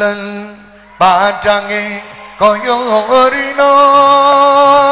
발랄 마장에 거여리나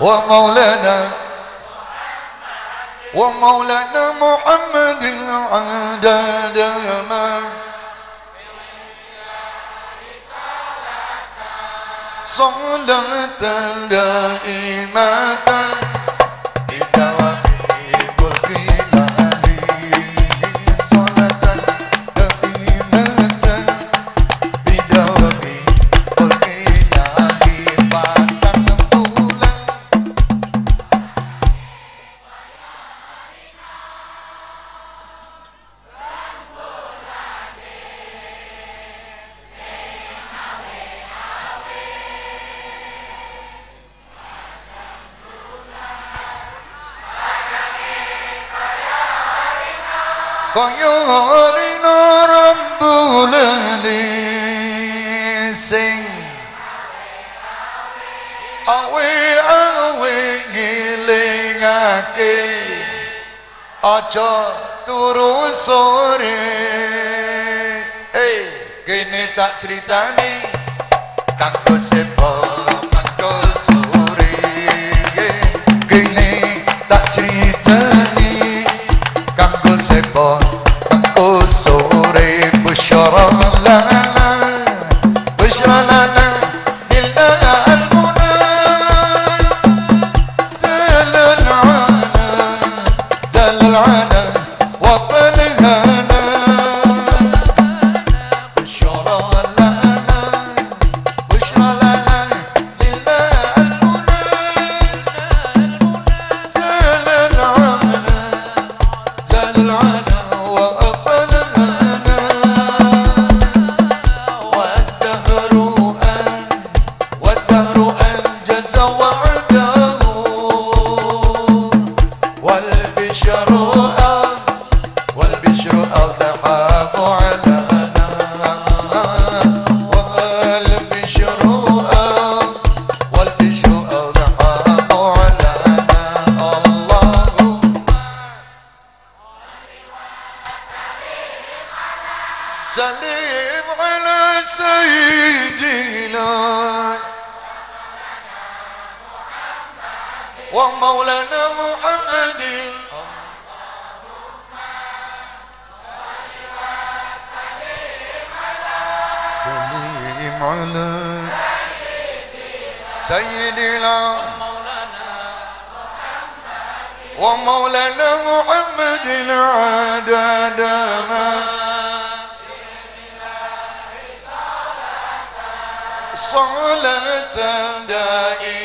ومولانا ومولانا محمد العدد ما صلاة دائمة. Qayyarina Rabbul Ali sing Awe awe ngilingake. Aja turu sore. Eh kene tak critani Kanggo sepo boy. سلم على سيدنا ومولانا محمد. سلم على سيدنا ومولانا محمد. عدد ما صلاة دائمة.